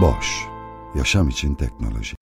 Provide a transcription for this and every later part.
Boş, yaşam için teknoloji.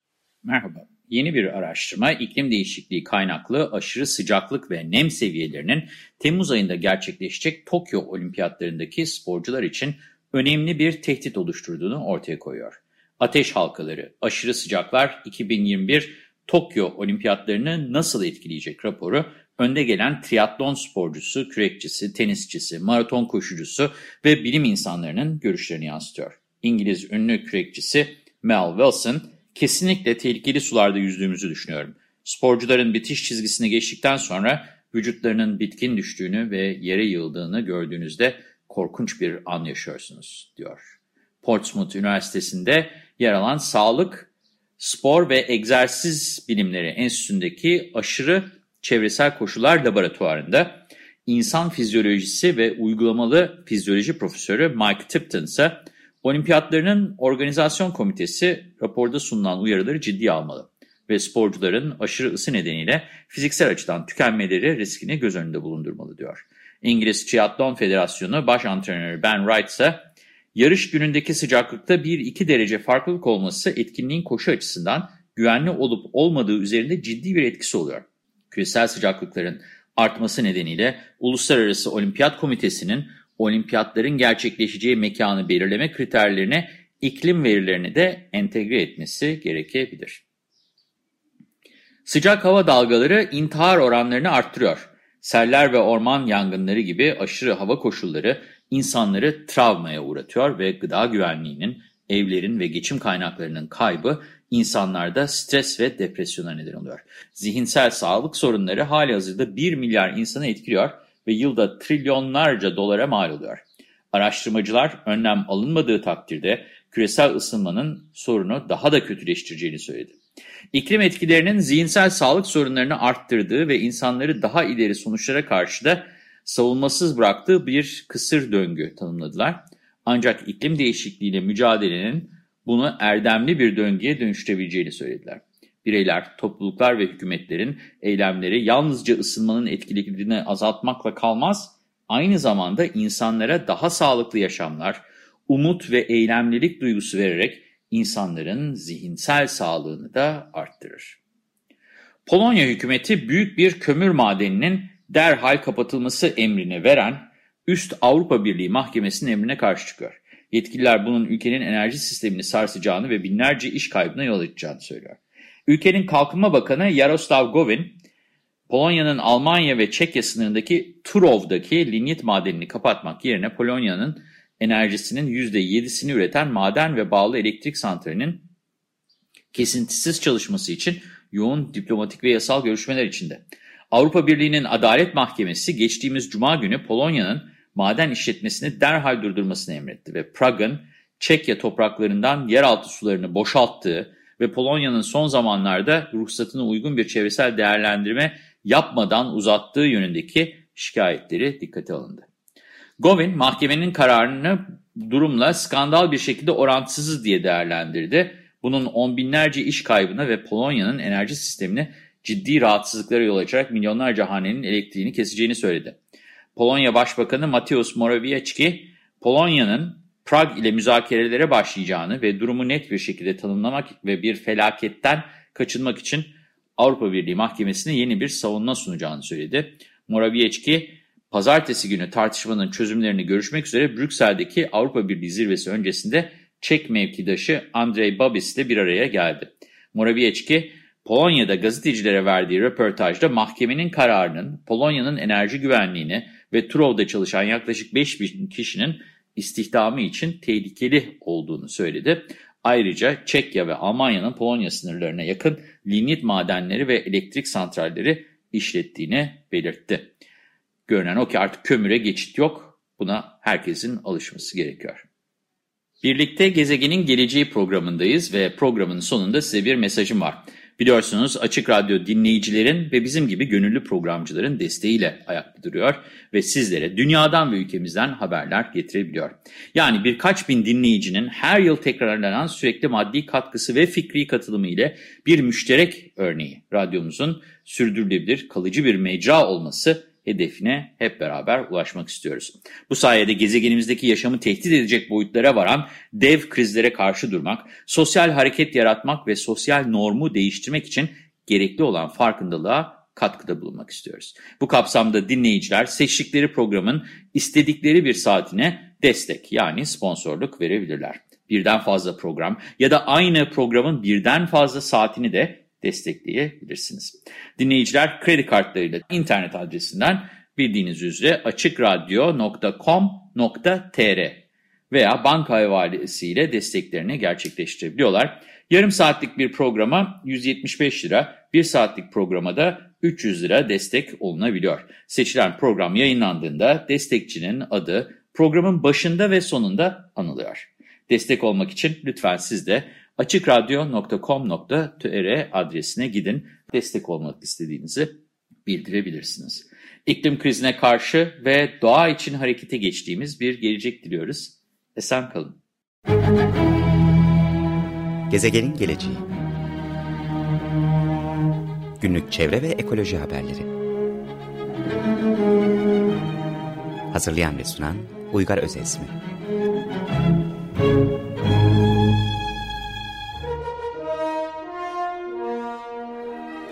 Merhaba. Yeni bir araştırma iklim değişikliği kaynaklı aşırı sıcaklık ve nem seviyelerinin Temmuz ayında gerçekleşecek Tokyo Olimpiyatlarındaki sporcular için önemli bir tehdit oluşturduğunu ortaya koyuyor. Ateş halkaları, aşırı sıcaklar 2021 Tokyo Olimpiyatlarını nasıl etkileyecek raporu önde gelen triatlon sporcusu, kürekçisi, tenisçisi, maraton koşucusu ve bilim insanlarının görüşlerini yansıtıyor. İngiliz ünlü kürekçisi Mel Wilson, kesinlikle tehlikeli sularda yüzdüğümüzü düşünüyorum. Sporcuların bitiş çizgisini geçtikten sonra vücutlarının bitkin düştüğünü ve yere yığıldığını gördüğünüzde korkunç bir an yaşıyorsunuz, diyor. Portsmouth Üniversitesi'nde yer alan Sağlık, Spor ve Egzersiz Bilimleri Enstitüsü'ndeki aşırı çevresel koşullar laboratuvarında insan fizyolojisi ve uygulamalı fizyoloji profesörü Mike Tipton ise olimpiyatlarının organizasyon komitesi raporda sunulan uyarıları ciddiye almalı ve sporcuların aşırı ısı nedeniyle fiziksel açıdan tükenmeleri riskini göz önünde bulundurmalı diyor. İngiliz Triathlon Federasyonu Baş Antrenörü Ben Wright ise yarış günündeki sıcaklıkta 1-2 derece farklılık olması etkinliğin koşu açısından güvenli olup olmadığı üzerinde ciddi bir etkisi oluyor. Küresel sıcaklıkların artması nedeniyle Uluslararası Olimpiyat Komitesi'nin olimpiyatların gerçekleşeceği mekanı belirleme kriterlerine iklim verilerini de entegre etmesi gerekebilir. Sıcak hava dalgaları intihar oranlarını arttırıyor. Seller ve orman yangınları gibi aşırı hava koşulları insanları travmaya uğratıyor ve gıda güvenliğinin, evlerin ve geçim kaynaklarının kaybı insanlarda stres ve depresyona neden oluyor. Zihinsel sağlık sorunları hali hazırda 1 milyar insanı etkiliyor ve yılda trilyonlarca dolara mal oluyor. Araştırmacılar önlem alınmadığı takdirde küresel ısınmanın sorunu daha da kötüleştireceğini söyledi. İklim etkilerinin zihinsel sağlık sorunlarını arttırdığı ve insanları daha ileri sonuçlara karşı da savunmasız bıraktığı bir kısır döngü tanımladılar. Ancak iklim değişikliğiyle mücadelenin bunu erdemli bir döngüye dönüştürebileceğini söylediler. Bireyler, topluluklar ve hükümetlerin eylemleri yalnızca ısınmanın etkililiğini azaltmakla kalmaz, aynı zamanda insanlara daha sağlıklı yaşamlar, umut ve eylemlilik duygusu vererek insanların zihinsel sağlığını da arttırır. Polonya hükümeti büyük bir kömür madeninin derhal kapatılması emrini veren Üst Avrupa Birliği Mahkemesi'nin emrine karşı çıkıyor. Yetkililer bunun ülkenin enerji sistemini sarsacağını ve binlerce iş kaybına yol açacağını söylüyor. Ülkenin Kalkınma Bakanı Yaroslav Govin, Polonya'nın Almanya ve Çekya sınırındaki Turov'daki linyit madenini kapatmak yerine Polonya'nın enerjisinin %7'sini üreten maden ve bağlı elektrik santralinin kesintisiz çalışması için yoğun diplomatik ve yasal görüşmeler içinde. Avrupa Birliği'nin Adalet Mahkemesi geçtiğimiz Cuma günü Polonya'nın maden işletmesini derhal durdurmasını emretti ve Prag'ın Çekya topraklarından yeraltı sularını boşalttığı ve Polonya'nın son zamanlarda ruhsatına uygun bir çevresel değerlendirme yapmadan uzattığı yönündeki şikayetleri dikkate alındı. Govin mahkemenin kararını durumla skandal bir şekilde orantısız diye değerlendirdi. Bunun on binlerce iş kaybına ve Polonya'nın enerji sistemine ciddi rahatsızlıklara yol açarak milyonlarca hanenin elektriğini keseceğini söyledi. Polonya Başbakanı Mateusz Morawiecki, Polonya'nın Prag ile müzakerelere başlayacağını ve durumu net bir şekilde tanımlamak ve bir felaketten kaçınmak için Avrupa Birliği Mahkemesi'ne yeni bir savunma sunacağını söyledi. Morawiecki, pazartesi günü tartışmanın çözümlerini görüşmek üzere Brüksel'deki Avrupa Birliği zirvesi öncesinde Çek mevkidaşı Andrei Babis ile bir araya geldi. Morawiecki, Polonya'da gazetecilere verdiği röportajda mahkemenin kararının Polonya'nın enerji güvenliğini ve Turov'da çalışan yaklaşık 5 bin kişinin istihdamı için tehlikeli olduğunu söyledi. Ayrıca Çekya ve Almanya'nın Polonya sınırlarına yakın lignit madenleri ve elektrik santralleri işlettiğini belirtti. Görünen o ki artık kömüre geçit yok. Buna herkesin alışması gerekiyor. Birlikte Gezegenin Geleceği programındayız ve programın sonunda size bir mesajım var. Biliyorsunuz Açık Radyo dinleyicilerin ve bizim gibi gönüllü programcıların desteğiyle ayakta duruyor ve sizlere dünyadan ve ülkemizden haberler getirebiliyor. Yani birkaç bin dinleyicinin her yıl tekrarlanan sürekli maddi katkısı ve fikri katılımı ile bir müşterek örneği radyomuzun sürdürülebilir kalıcı bir mecra olması hedefine hep beraber ulaşmak istiyoruz. Bu sayede gezegenimizdeki yaşamı tehdit edecek boyutlara varan dev krizlere karşı durmak, sosyal hareket yaratmak ve sosyal normu değiştirmek için gerekli olan farkındalığa katkıda bulunmak istiyoruz. Bu kapsamda dinleyiciler seçtikleri programın istedikleri bir saatine destek yani sponsorluk verebilirler. Birden fazla program ya da aynı programın birden fazla saatini de destekleyebilirsiniz. Dinleyiciler kredi kartlarıyla internet adresinden bildiğiniz üzere açıkradyo.com.tr veya banka havalesiyle desteklerini gerçekleştirebiliyorlar. Yarım saatlik bir programa 175 lira, bir saatlik programa da 300 lira destek olunabiliyor. Seçilen program yayınlandığında destekçinin adı programın başında ve sonunda anılıyor. Destek olmak için lütfen siz de açıkradyo.com.tr adresine gidin. Destek olmak istediğinizi bildirebilirsiniz. İklim krizine karşı ve doğa için harekete geçtiğimiz bir gelecek diliyoruz. Esen kalın. Gezegenin geleceği Günlük çevre ve ekoloji haberleri Hazırlayan ve sunan Uygar Özesmi